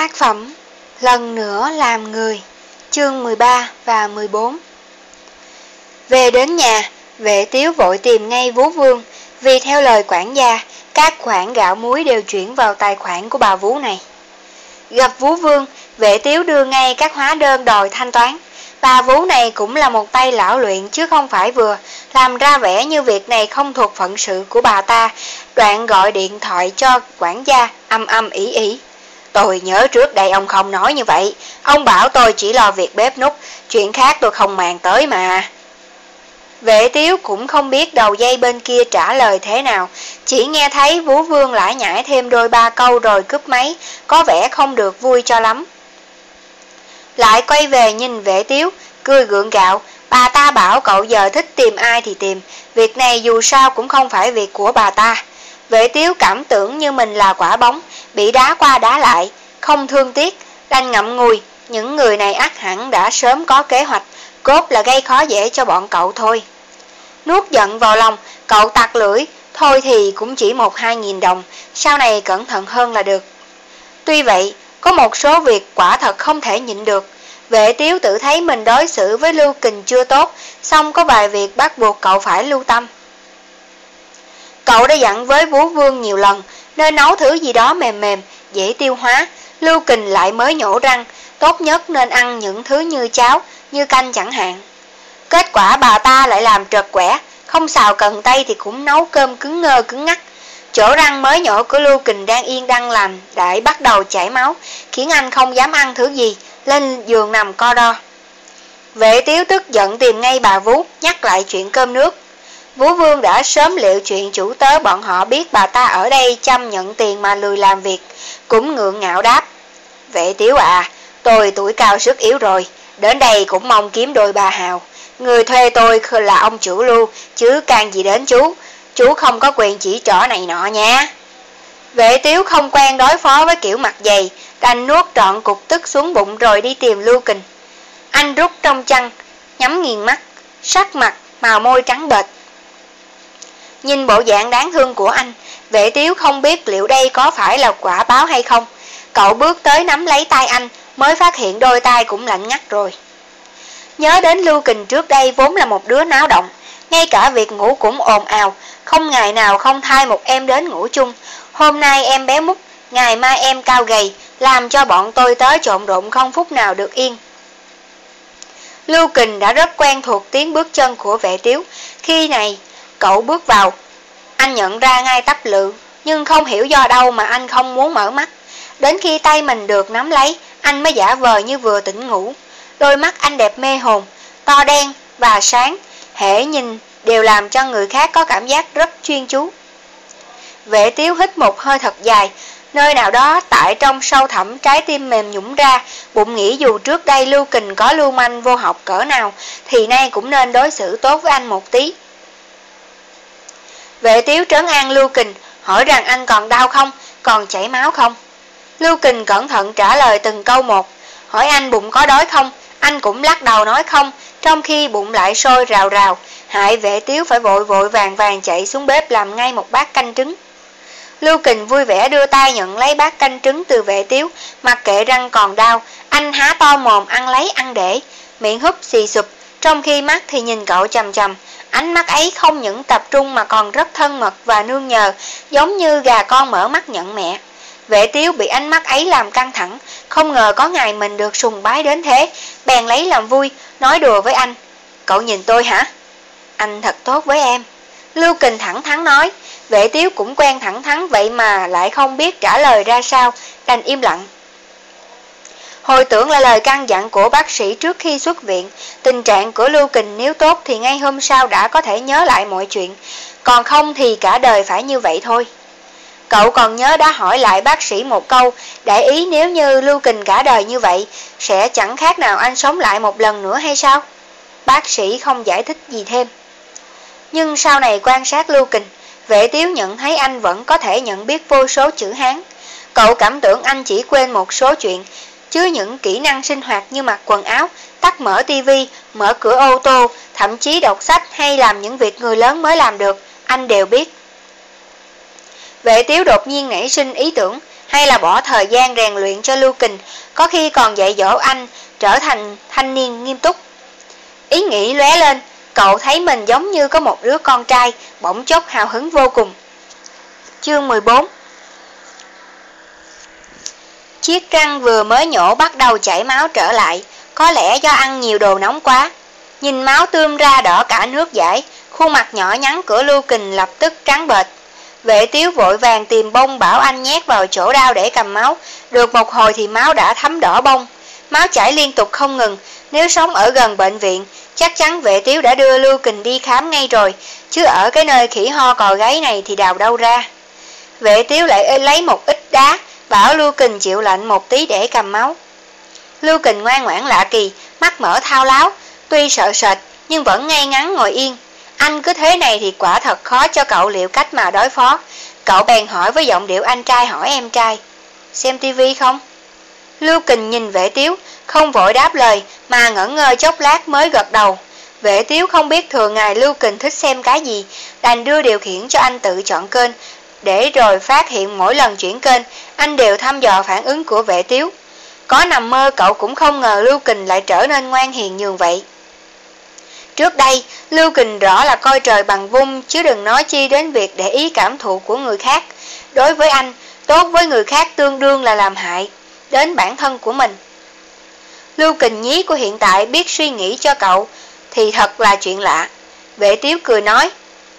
Tác phẩm Lần nữa làm người Chương 13 và 14 Về đến nhà, vệ tiếu vội tìm ngay Vú Vương vì theo lời quản gia, các khoản gạo muối đều chuyển vào tài khoản của bà Vú này. Gặp Vú Vương, vệ tiếu đưa ngay các hóa đơn đòi thanh toán. Bà Vú này cũng là một tay lão luyện chứ không phải vừa, làm ra vẻ như việc này không thuộc phận sự của bà ta, đoạn gọi điện thoại cho quản gia âm âm ý ý. Tôi nhớ trước đây ông không nói như vậy, ông bảo tôi chỉ lo việc bếp nút, chuyện khác tôi không màng tới mà. Vệ tiếu cũng không biết đầu dây bên kia trả lời thế nào, chỉ nghe thấy Vũ Vương lại nhảy thêm đôi ba câu rồi cướp máy, có vẻ không được vui cho lắm. Lại quay về nhìn vệ tiếu, cười gượng gạo, bà ta bảo cậu giờ thích tìm ai thì tìm, việc này dù sao cũng không phải việc của bà ta. Vệ tiếu cảm tưởng như mình là quả bóng, bị đá qua đá lại, không thương tiếc, đành ngậm ngùi, những người này ác hẳn đã sớm có kế hoạch, cốt là gây khó dễ cho bọn cậu thôi. Nuốt giận vào lòng, cậu tặc lưỡi, thôi thì cũng chỉ một hai nghìn đồng, sau này cẩn thận hơn là được. Tuy vậy, có một số việc quả thật không thể nhịn được. Vệ tiếu tự thấy mình đối xử với Lưu Kình chưa tốt, xong có vài việc bắt buộc cậu phải lưu tâm. Cậu đã dặn với vú Vương nhiều lần, nơi nấu thứ gì đó mềm mềm, dễ tiêu hóa, Lưu Kình lại mới nhổ răng, tốt nhất nên ăn những thứ như cháo, như canh chẳng hạn. Kết quả bà ta lại làm trật quẻ, không xào cần tay thì cũng nấu cơm cứng ngơ cứng ngắt. Chỗ răng mới nhổ của Lưu Kình đang yên đang làm, đã bắt đầu chảy máu, khiến anh không dám ăn thứ gì, lên giường nằm co đo. Vệ tiếu tức giận tìm ngay bà Vú, nhắc lại chuyện cơm nước. Vũ Vương đã sớm liệu chuyện chủ tớ bọn họ biết bà ta ở đây chăm nhận tiền mà lười làm việc, cũng ngượng ngạo đáp. Vệ tiếu à, tôi tuổi cao sức yếu rồi, đến đây cũng mong kiếm đôi bà hào. Người thuê tôi là ông chủ lưu, chứ can gì đến chú, chú không có quyền chỉ trỏ này nọ nha. Vệ tiếu không quen đối phó với kiểu mặt dày, đành nuốt trọn cục tức xuống bụng rồi đi tìm Lưu Kình. Anh rút trong chăn, nhắm nghiền mắt, sắc mặt, màu môi trắng bệch. Nhìn bộ dạng đáng thương của anh, vệ tiếu không biết liệu đây có phải là quả báo hay không. Cậu bước tới nắm lấy tay anh, mới phát hiện đôi tay cũng lạnh ngắt rồi. Nhớ đến Lưu Kình trước đây vốn là một đứa náo động, ngay cả việc ngủ cũng ồn ào, không ngày nào không thay một em đến ngủ chung. Hôm nay em bé mút, ngày mai em cao gầy, làm cho bọn tôi tới trộn rộn không phút nào được yên. Lưu Kình đã rất quen thuộc tiếng bước chân của vệ tiếu, khi này cậu bước vào, anh nhận ra ngay tắp lự, nhưng không hiểu do đâu mà anh không muốn mở mắt. Đến khi tay mình được nắm lấy, anh mới giả vờ như vừa tỉnh ngủ. Đôi mắt anh đẹp mê hồn, to đen và sáng, hễ nhìn đều làm cho người khác có cảm giác rất chuyên chú. Vệ tiếu hít một hơi thật dài, nơi nào đó tại trong sâu thẳm trái tim mềm nhũng ra, bụng nghĩ dù trước đây Lưu Kình có lưu manh vô học cỡ nào, thì nay cũng nên đối xử tốt với anh một tí. Vệ tiếu trấn an Lưu Kình, hỏi rằng anh còn đau không, còn chảy máu không. Lưu Kình cẩn thận trả lời từng câu một, hỏi anh bụng có đói không, anh cũng lắc đầu nói không, trong khi bụng lại sôi rào rào, hại vệ tiếu phải vội vội vàng vàng chạy xuống bếp làm ngay một bát canh trứng. Lưu Kình vui vẻ đưa tay nhận lấy bát canh trứng từ vệ tiếu, mặc kệ răng còn đau, anh há to mồm ăn lấy ăn để, miệng húp xì sụp, trong khi mắt thì nhìn cậu chầm chầm, ánh mắt ấy không những tập trung mà còn rất thân mật và nương nhờ, giống như gà con mở mắt nhận mẹ. Vệ tiếu bị ánh mắt ấy làm căng thẳng, không ngờ có ngày mình được sùng bái đến thế, bèn lấy làm vui, nói đùa với anh. Cậu nhìn tôi hả? Anh thật tốt với em. Lưu Kình thẳng thắn nói, vệ tiếu cũng quen thẳng thắn vậy mà lại không biết trả lời ra sao, đành im lặng. Hồi tưởng là lời căn dặn của bác sĩ trước khi xuất viện, tình trạng của Lưu Kình nếu tốt thì ngay hôm sau đã có thể nhớ lại mọi chuyện, còn không thì cả đời phải như vậy thôi. Cậu còn nhớ đã hỏi lại bác sĩ một câu, để ý nếu như Lưu Kình cả đời như vậy, sẽ chẳng khác nào anh sống lại một lần nữa hay sao? Bác sĩ không giải thích gì thêm. Nhưng sau này quan sát Lưu Kình, vệ tiếu nhận thấy anh vẫn có thể nhận biết vô số chữ Hán. Cậu cảm tưởng anh chỉ quên một số chuyện, chứ những kỹ năng sinh hoạt như mặc quần áo, tắt mở tivi, mở cửa ô tô, thậm chí đọc sách hay làm những việc người lớn mới làm được, anh đều biết. Vệ tiếu đột nhiên nảy sinh ý tưởng, hay là bỏ thời gian rèn luyện cho Lưu Kình, có khi còn dạy dỗ anh trở thành thanh niên nghiêm túc. Ý nghĩ lóe lên, cậu thấy mình giống như có một đứa con trai, bỗng chốc hào hứng vô cùng. Chương 14 Chiếc răng vừa mới nhổ bắt đầu chảy máu trở lại, có lẽ do ăn nhiều đồ nóng quá. Nhìn máu tươm ra đỏ cả nước giải, khuôn mặt nhỏ nhắn của Lưu Kình lập tức trắng bệch. Vệ tiếu vội vàng tìm bông bảo anh nhét vào chỗ đau để cầm máu, được một hồi thì máu đã thấm đỏ bông. Máu chảy liên tục không ngừng, nếu sống ở gần bệnh viện, chắc chắn vệ tiếu đã đưa Lưu Kình đi khám ngay rồi, chứ ở cái nơi khỉ ho cò gáy này thì đào đâu ra. Vệ tiếu lại lấy một ít đá, bảo Lưu Kình chịu lạnh một tí để cầm máu. Lưu Kình ngoan ngoãn lạ kỳ, mắt mở thao láo, tuy sợ sệt nhưng vẫn ngay ngắn ngồi yên. Anh cứ thế này thì quả thật khó cho cậu liệu cách mà đối phó. Cậu bèn hỏi với giọng điệu anh trai hỏi em trai. Xem tivi không? Lưu Kình nhìn vệ tiếu, không vội đáp lời mà ngẩn ngơ chốc lát mới gật đầu. Vệ tiếu không biết thường ngày Lưu Kình thích xem cái gì, đành đưa điều khiển cho anh tự chọn kênh, để rồi phát hiện mỗi lần chuyển kênh, anh đều thăm dò phản ứng của vệ tiếu. Có nằm mơ cậu cũng không ngờ Lưu Kình lại trở nên ngoan hiền nhường vậy. Trước đây, Lưu Kình rõ là coi trời bằng vung chứ đừng nói chi đến việc để ý cảm thụ của người khác. Đối với anh, tốt với người khác tương đương là làm hại đến bản thân của mình. Lưu Kình nhí của hiện tại biết suy nghĩ cho cậu thì thật là chuyện lạ. Vệ tiếu cười nói,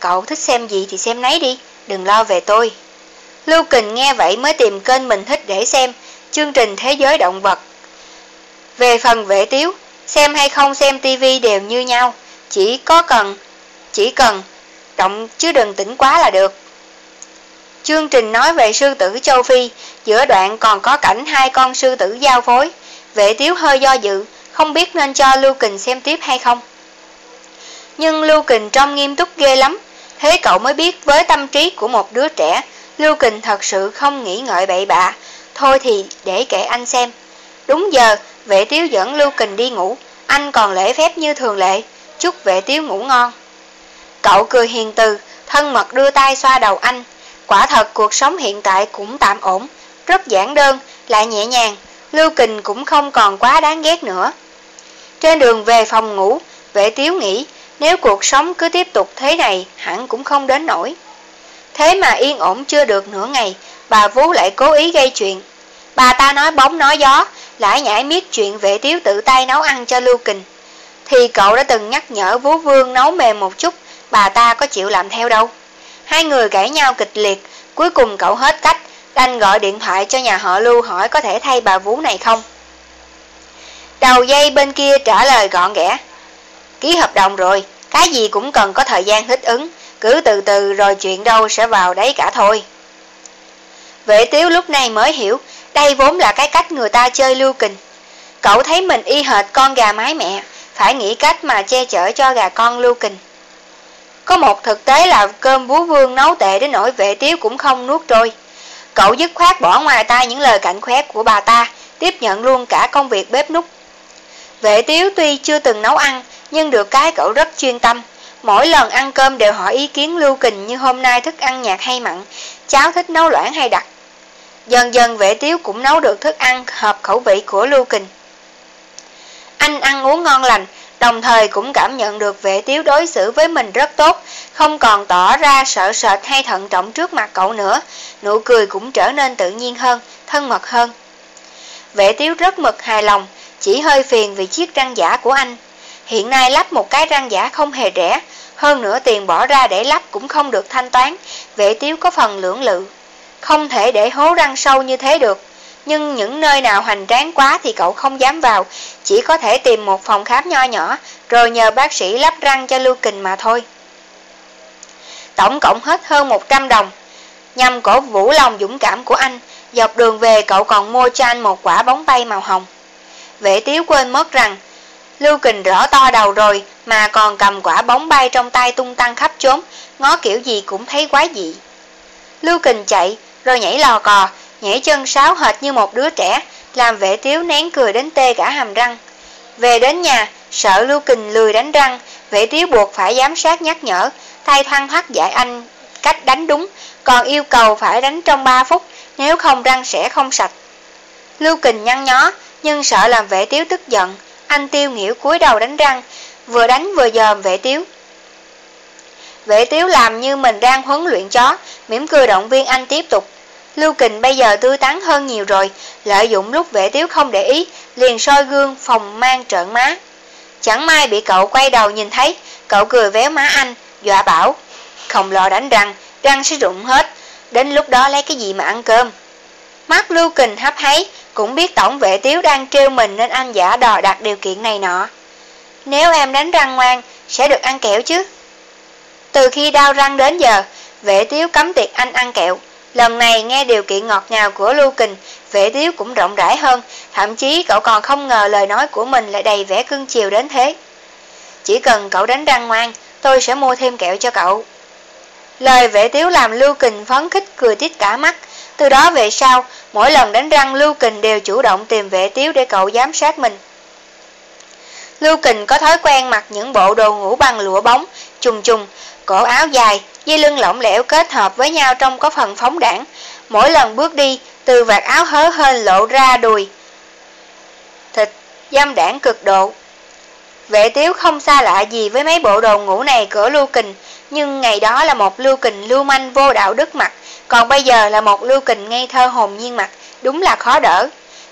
cậu thích xem gì thì xem nấy đi, đừng lo về tôi. Lưu Kình nghe vậy mới tìm kênh mình thích để xem, chương trình Thế giới động vật. Về phần vệ tiếu, xem hay không xem tivi đều như nhau, chỉ có cần, chỉ cần động chứ đừng tỉnh quá là được. Chương trình nói về sư tử châu Phi, giữa đoạn còn có cảnh hai con sư tử giao phối. Vệ tiếu hơi do dự, không biết nên cho Lưu Kình xem tiếp hay không. Nhưng Lưu Kình trông nghiêm túc ghê lắm, thế cậu mới biết với tâm trí của một đứa trẻ, Lưu Kình thật sự không nghĩ ngợi bậy bạ, thôi thì để kệ anh xem. Đúng giờ, vệ tiếu dẫn Lưu Kình đi ngủ, anh còn lễ phép như thường lệ, chúc vệ tiếu ngủ ngon. Cậu cười hiền từ, thân mật đưa tay xoa đầu anh, Quả thật cuộc sống hiện tại cũng tạm ổn, rất giản đơn, lại nhẹ nhàng, Lưu Kình cũng không còn quá đáng ghét nữa. Trên đường về phòng ngủ, vệ tiếu nghĩ nếu cuộc sống cứ tiếp tục thế này hẳn cũng không đến nổi. Thế mà yên ổn chưa được nửa ngày, bà Vú lại cố ý gây chuyện. Bà ta nói bóng nói gió, lại nhảy miết chuyện vệ tiếu tự tay nấu ăn cho Lưu Kình. Thì cậu đã từng nhắc nhở Vú Vương nấu mềm một chút, bà ta có chịu làm theo đâu. Hai người cãi nhau kịch liệt, cuối cùng cậu hết cách, đành gọi điện thoại cho nhà họ Lưu hỏi có thể thay bà Vú này không. Đầu dây bên kia trả lời gọn ghẽ. Ký hợp đồng rồi, cái gì cũng cần có thời gian thích ứng, cứ từ từ rồi chuyện đâu sẽ vào đấy cả thôi. Vệ tiếu lúc này mới hiểu, đây vốn là cái cách người ta chơi lưu kình. Cậu thấy mình y hệt con gà mái mẹ, phải nghĩ cách mà che chở cho gà con lưu kình. Có một thực tế là cơm bú vương nấu tệ đến nỗi vệ tiếu cũng không nuốt trôi. Cậu dứt khoát bỏ ngoài tay những lời cảnh khoét của bà ta, tiếp nhận luôn cả công việc bếp nút. Vệ tiếu tuy chưa từng nấu ăn, nhưng được cái cậu rất chuyên tâm. Mỗi lần ăn cơm đều hỏi ý kiến lưu kình như hôm nay thức ăn nhạt hay mặn, cháu thích nấu loãng hay đặc. Dần dần vệ tiếu cũng nấu được thức ăn hợp khẩu vị của lưu kình. Anh ăn uống ngon lành, đồng thời cũng cảm nhận được vệ tiếu đối xử với mình rất tốt, không còn tỏ ra sợ sệt hay thận trọng trước mặt cậu nữa, nụ cười cũng trở nên tự nhiên hơn, thân mật hơn. Vệ tiếu rất mực hài lòng, chỉ hơi phiền vì chiếc răng giả của anh. Hiện nay lắp một cái răng giả không hề rẻ, hơn nữa tiền bỏ ra để lắp cũng không được thanh toán, vệ tiếu có phần lưỡng lự. Không thể để hố răng sâu như thế được nhưng những nơi nào hoành tráng quá thì cậu không dám vào, chỉ có thể tìm một phòng khám nho nhỏ, rồi nhờ bác sĩ lắp răng cho Lưu Kình mà thôi. Tổng cộng hết hơn 100 đồng. Nhằm cổ vũ lòng dũng cảm của anh, dọc đường về cậu còn mua cho anh một quả bóng bay màu hồng. Vệ tiếu quên mất rằng, Lưu Kình rõ to đầu rồi mà còn cầm quả bóng bay trong tay tung tăng khắp chốn, ngó kiểu gì cũng thấy quái dị. Lưu Kình chạy, rồi nhảy lò cò, nhảy chân sáo hệt như một đứa trẻ, làm vệ tiếu nén cười đến tê cả hàm răng. Về đến nhà, sợ Lưu Kình lười đánh răng, vệ tiếu buộc phải giám sát nhắc nhở, tay thoăn thoát dạy anh cách đánh đúng, còn yêu cầu phải đánh trong 3 phút, nếu không răng sẽ không sạch. Lưu Kình nhăn nhó, nhưng sợ làm vệ tiếu tức giận, anh tiêu nghỉu cúi đầu đánh răng, vừa đánh vừa dòm vệ tiếu. Vệ tiếu làm như mình đang huấn luyện chó, mỉm cười động viên anh tiếp tục. Lưu Kình bây giờ tươi tắn hơn nhiều rồi, lợi dụng lúc vệ tiếu không để ý, liền soi gương phòng mang trợn má. Chẳng may bị cậu quay đầu nhìn thấy, cậu cười véo má anh, dọa bảo. Không lo đánh răng, răng sẽ rụng hết, đến lúc đó lấy cái gì mà ăn cơm. Mắt Lưu Kình hấp háy, cũng biết tổng vệ tiếu đang trêu mình nên anh giả đò đặt điều kiện này nọ. Nếu em đánh răng ngoan, sẽ được ăn kẹo chứ. Từ khi đau răng đến giờ, vệ tiếu cấm tiệc anh ăn kẹo. Lần này nghe điều kiện ngọt ngào của Lưu Kình, vệ tiếu cũng rộng rãi hơn, thậm chí cậu còn không ngờ lời nói của mình lại đầy vẻ cưng chiều đến thế. Chỉ cần cậu đánh răng ngoan, tôi sẽ mua thêm kẹo cho cậu. Lời vệ tiếu làm Lưu Kình phấn khích cười tít cả mắt, từ đó về sau, mỗi lần đánh răng Lưu Kình đều chủ động tìm vệ tiếu để cậu giám sát mình. Lưu Kình có thói quen mặc những bộ đồ ngủ bằng lụa bóng, trùng trùng, cổ áo dài, dây lưng lỏng lẻo kết hợp với nhau trong có phần phóng đảng. Mỗi lần bước đi, từ vạt áo hớ hên lộ ra đùi. Thịt, dâm đảng cực độ. Vệ tiếu không xa lạ gì với mấy bộ đồ ngủ này cửa Lưu Kình, nhưng ngày đó là một Lưu Kình lưu manh vô đạo đức mặt, còn bây giờ là một Lưu Kình ngây thơ hồn nhiên mặt, đúng là khó đỡ.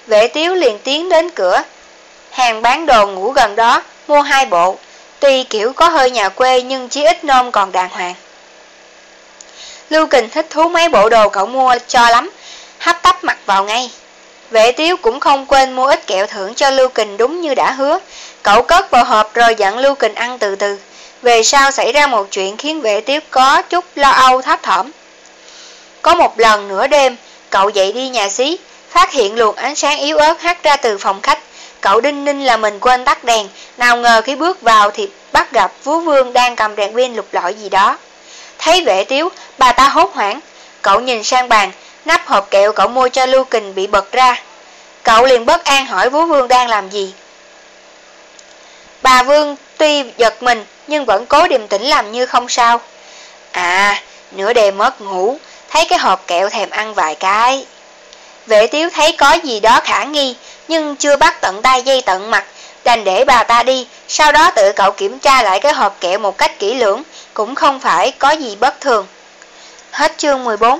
Vệ tiếu liền tiến đến cửa, hàng bán đồ ngủ gần đó, mua hai bộ, tuy kiểu có hơi nhà quê nhưng chí ít nôm còn đàng hoàng. Lưu Kình thích thú mấy bộ đồ cậu mua cho lắm, hấp tấp mặc vào ngay. Vệ tiếu cũng không quên mua ít kẹo thưởng cho Lưu Kình đúng như đã hứa, cậu cất vào hộp rồi dặn Lưu Kình ăn từ từ. Về sau xảy ra một chuyện khiến vệ tiếu có chút lo âu thấp thỏm. Có một lần nửa đêm, cậu dậy đi nhà xí, phát hiện luồng ánh sáng yếu ớt hắt ra từ phòng khách, Cậu đinh ninh là mình quên tắt đèn, nào ngờ khi bước vào thì bắt gặp Vú Vương đang cầm đèn pin lục lọi gì đó. Thấy vệ tiếu, bà ta hốt hoảng. Cậu nhìn sang bàn, nắp hộp kẹo cậu mua cho Lưu Kình bị bật ra. Cậu liền bất an hỏi vú Vương đang làm gì. Bà Vương tuy giật mình nhưng vẫn cố điềm tĩnh làm như không sao. À, nửa đêm mất ngủ, thấy cái hộp kẹo thèm ăn vài cái. Vệ tiếu thấy có gì đó khả nghi, nhưng chưa bắt tận tay dây tận mặt, đành để bà ta đi, sau đó tự cậu kiểm tra lại cái hộp kẹo một cách kỹ lưỡng, cũng không phải có gì bất thường. Hết chương 14